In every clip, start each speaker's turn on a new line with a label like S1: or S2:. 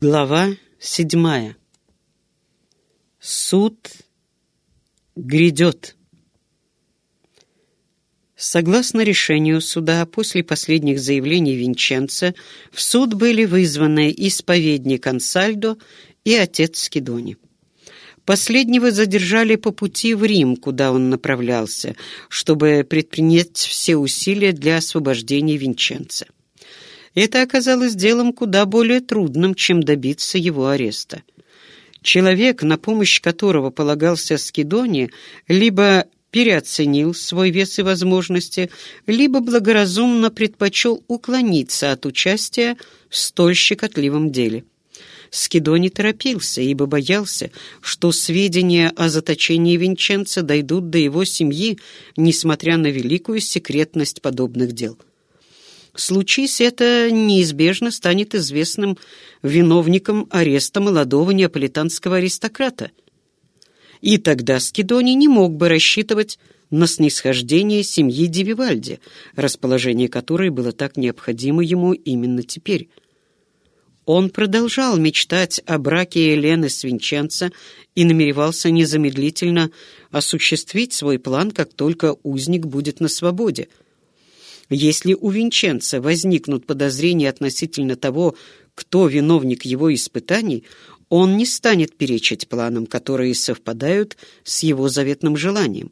S1: Глава седьмая. Суд грядет. Согласно решению суда, после последних заявлений Винченца, в суд были вызваны исповедник Ансальдо и отец Скидони. Последнего задержали по пути в Рим, куда он направлялся, чтобы предпринять все усилия для освобождения Винченца. Это оказалось делом куда более трудным, чем добиться его ареста. Человек, на помощь которого полагался Скидони, либо переоценил свой вес и возможности, либо благоразумно предпочел уклониться от участия в столь щекотливом деле. Скидони торопился, ибо боялся, что сведения о заточении Винченца дойдут до его семьи, несмотря на великую секретность подобных дел. Случись это, неизбежно станет известным виновником ареста молодого неаполитанского аристократа. И тогда Скидони не мог бы рассчитывать на снисхождение семьи Дививальди, расположение которой было так необходимо ему именно теперь. Он продолжал мечтать о браке Елены с Винченцо и намеревался незамедлительно осуществить свой план, как только узник будет на свободе. Если у Винченца возникнут подозрения относительно того, кто виновник его испытаний, он не станет перечить планам, которые совпадают с его заветным желанием.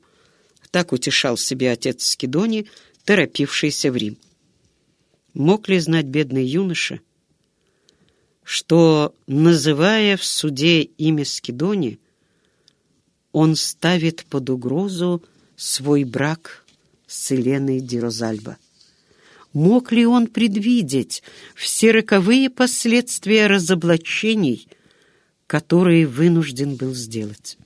S1: Так утешал себе отец Скидони, торопившийся в Рим. Мог ли знать бедный юноша, что, называя в суде имя Скидони, он ставит под угрозу свой брак с Еленой Дирозальба? Мог ли он предвидеть все роковые последствия разоблачений, которые вынужден был сделать?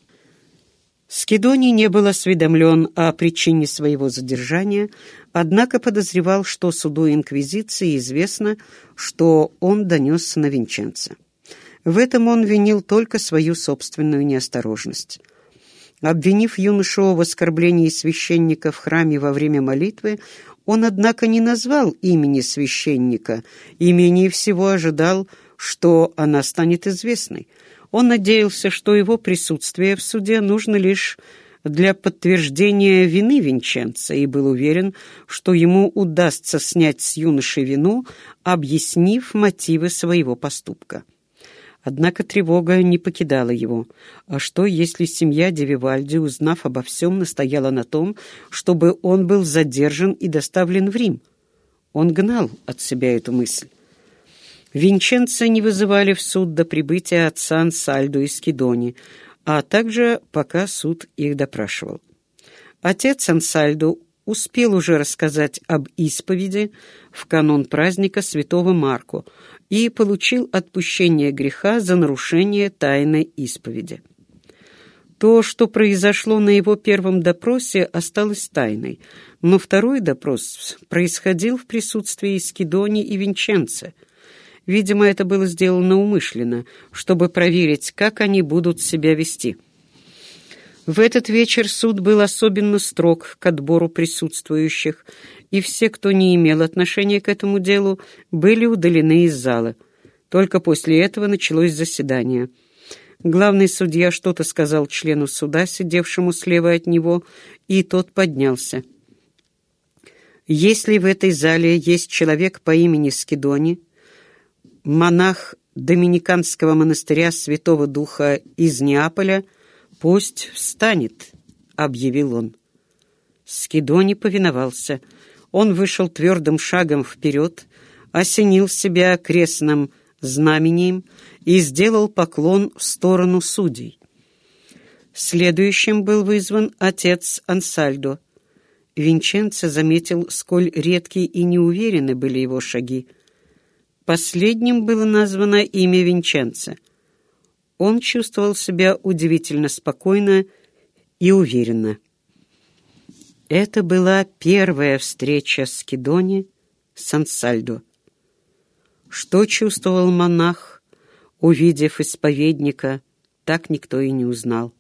S1: Скидоний не был осведомлен о причине своего задержания, однако подозревал, что суду Инквизиции известно, что он донесся на Винченца. В этом он винил только свою собственную неосторожность. Обвинив юношу в оскорблении священника в храме во время молитвы, он, однако, не назвал имени священника и менее всего ожидал, что она станет известной. Он надеялся, что его присутствие в суде нужно лишь для подтверждения вины Винченца и был уверен, что ему удастся снять с юноши вину, объяснив мотивы своего поступка. Однако тревога не покидала его. А что, если семья Девивальди, узнав обо всем, настояла на том, чтобы он был задержан и доставлен в Рим? Он гнал от себя эту мысль. Винченца не вызывали в суд до прибытия отца Ансальдо из Кидони, а также пока суд их допрашивал. Отец Ансальдо успел уже рассказать об исповеди в канун праздника святого Марку и получил отпущение греха за нарушение тайной исповеди. То, что произошло на его первом допросе, осталось тайной, но второй допрос происходил в присутствии Скидони и Винченца – Видимо, это было сделано умышленно, чтобы проверить, как они будут себя вести. В этот вечер суд был особенно строг к отбору присутствующих, и все, кто не имел отношения к этому делу, были удалены из зала. Только после этого началось заседание. Главный судья что-то сказал члену суда, сидевшему слева от него, и тот поднялся. «Если в этой зале есть человек по имени Скидони, монах Доминиканского монастыря Святого Духа из Неаполя, пусть встанет, — объявил он. Скидони повиновался. Он вышел твердым шагом вперед, осенил себя крестным знамением и сделал поклон в сторону судей. Следующим был вызван отец Ансальдо. Винченцо заметил, сколь редкие и неуверены были его шаги. Последним было названо имя Винченца. Он чувствовал себя удивительно спокойно и уверенно. Это была первая встреча с Кедони с Ансальдо. Что чувствовал монах, увидев исповедника, так никто и не узнал,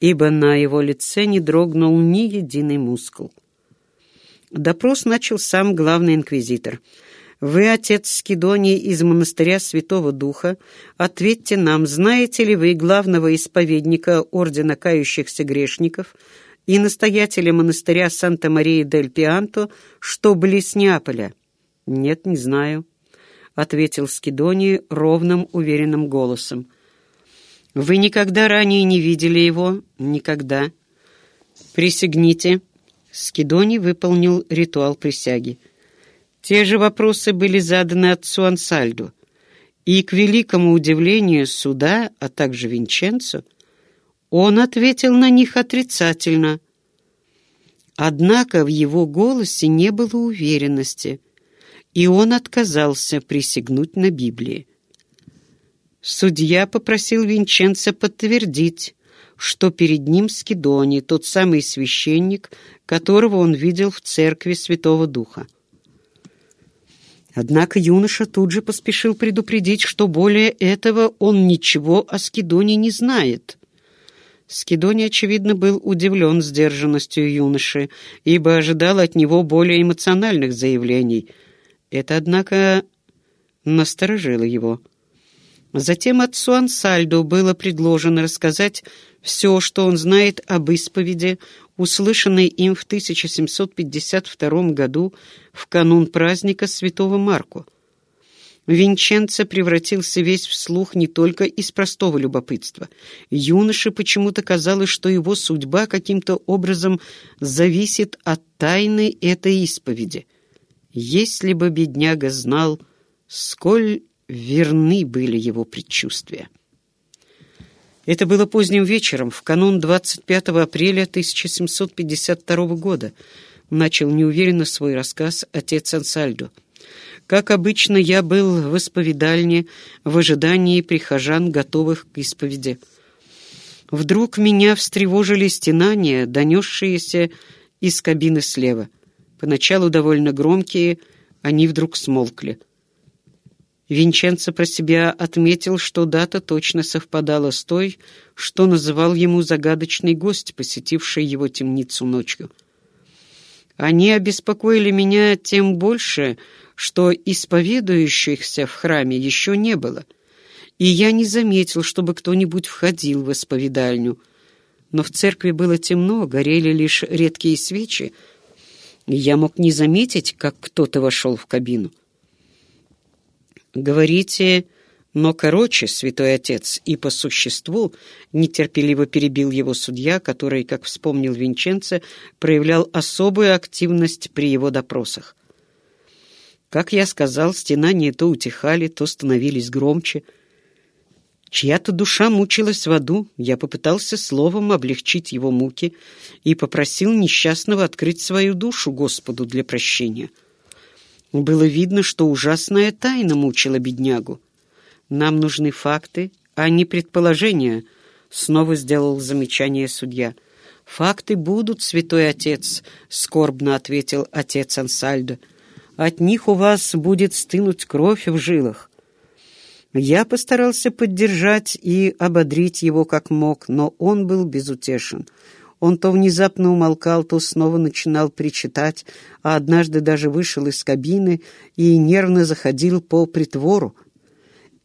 S1: ибо на его лице не дрогнул ни единый мускул. Допрос начал сам главный инквизитор — Вы, отец Скидоний из монастыря Святого Духа, ответьте нам, знаете ли вы главного исповедника Ордена Кающихся Грешников и настоятеля монастыря Санта-Мария-дель-Пианто, что близ Неаполя? Нет, не знаю, — ответил Скидоний ровным, уверенным голосом. Вы никогда ранее не видели его? Никогда. Присягните. Скидоний выполнил ритуал присяги. Те же вопросы были заданы отцу Ансальду, и, к великому удивлению суда, а также Винченцо, он ответил на них отрицательно. Однако в его голосе не было уверенности, и он отказался присягнуть на Библии. Судья попросил Винченца подтвердить, что перед ним Скидони, тот самый священник, которого он видел в церкви Святого Духа. Однако юноша тут же поспешил предупредить, что более этого он ничего о Скидоне не знает. Скидони, очевидно, был удивлен сдержанностью юноши, ибо ожидал от него более эмоциональных заявлений. Это, однако, насторожило его. Затем отцу Ансальдо было предложено рассказать все, что он знает об исповеди, услышанной им в 1752 году в канун праздника Святого Марку. Винченцо превратился весь в слух не только из простого любопытства. Юноше почему-то казалось, что его судьба каким-то образом зависит от тайны этой исповеди. Если бы бедняга знал, сколь верны были его предчувствия. Это было поздним вечером, в канун 25 апреля 1752 года, начал неуверенно свой рассказ отец Ансальдо. Как обычно, я был в исповедальне в ожидании прихожан, готовых к исповеди. Вдруг меня встревожили стенания, донесшиеся из кабины слева. Поначалу довольно громкие, они вдруг смолкли. Винченцо про себя отметил, что дата точно совпадала с той, что называл ему загадочный гость, посетивший его темницу ночью. Они обеспокоили меня тем больше, что исповедующихся в храме еще не было, и я не заметил, чтобы кто-нибудь входил в исповедальню. Но в церкви было темно, горели лишь редкие свечи, и я мог не заметить, как кто-то вошел в кабину. «Говорите, но короче, святой отец, и по существу», — нетерпеливо перебил его судья, который, как вспомнил Винченце, проявлял особую активность при его допросах. Как я сказал, стенания то утихали, то становились громче. Чья-то душа мучилась в аду, я попытался словом облегчить его муки и попросил несчастного открыть свою душу Господу для прощения. Было видно, что ужасная тайна мучила беднягу. Нам нужны факты, а не предположения, — снова сделал замечание судья. «Факты будут, святой отец», — скорбно ответил отец Ансальдо. «От них у вас будет стынуть кровь в жилах». Я постарался поддержать и ободрить его как мог, но он был безутешен. Он то внезапно умолкал, то снова начинал причитать, а однажды даже вышел из кабины и нервно заходил по притвору.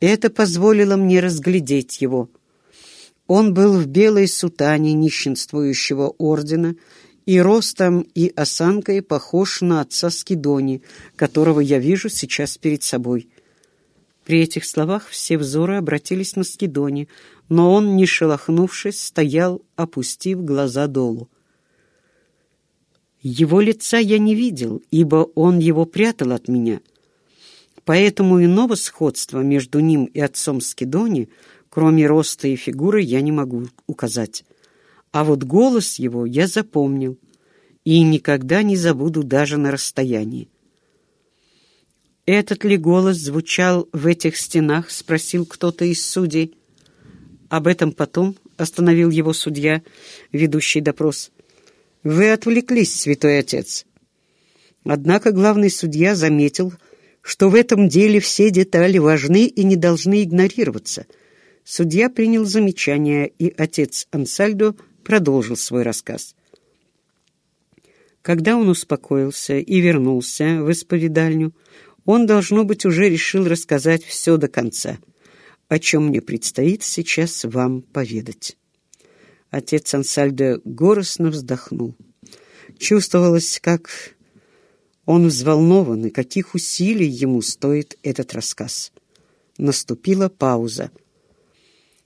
S1: Это позволило мне разглядеть его. Он был в белой сутане нищенствующего ордена и ростом и осанкой похож на отца Скидони, которого я вижу сейчас перед собой. При этих словах все взоры обратились на Скидони, но он, не шелохнувшись, стоял, опустив глаза долу. Его лица я не видел, ибо он его прятал от меня. Поэтому иного сходства между ним и отцом Скидони, кроме роста и фигуры, я не могу указать. А вот голос его я запомнил и никогда не забуду даже на расстоянии. «Этот ли голос звучал в этих стенах?» — спросил кто-то из судей. Об этом потом остановил его судья, ведущий допрос. «Вы отвлеклись, святой отец». Однако главный судья заметил, что в этом деле все детали важны и не должны игнорироваться. Судья принял замечание, и отец Ансальдо продолжил свой рассказ. Когда он успокоился и вернулся в исповедальню, Он, должно быть, уже решил рассказать все до конца, о чем мне предстоит сейчас вам поведать. Отец Ансальдо горестно вздохнул. Чувствовалось, как он взволнован и каких усилий ему стоит этот рассказ. Наступила пауза.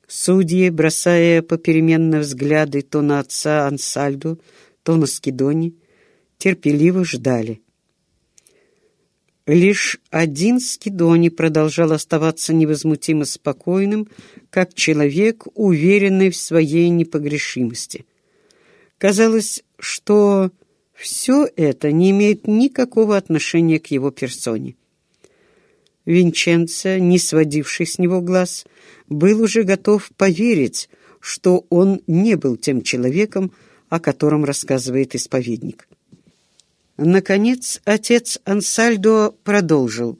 S1: Судьи, бросая попеременно взгляды то на отца Ансальдо, то на Скидони, терпеливо ждали. Лишь один Скидони продолжал оставаться невозмутимо спокойным, как человек, уверенный в своей непогрешимости. Казалось, что все это не имеет никакого отношения к его персоне. Винченцо, не сводивший с него глаз, был уже готов поверить, что он не был тем человеком, о котором рассказывает исповедник. Наконец, отец Ансальдо продолжил.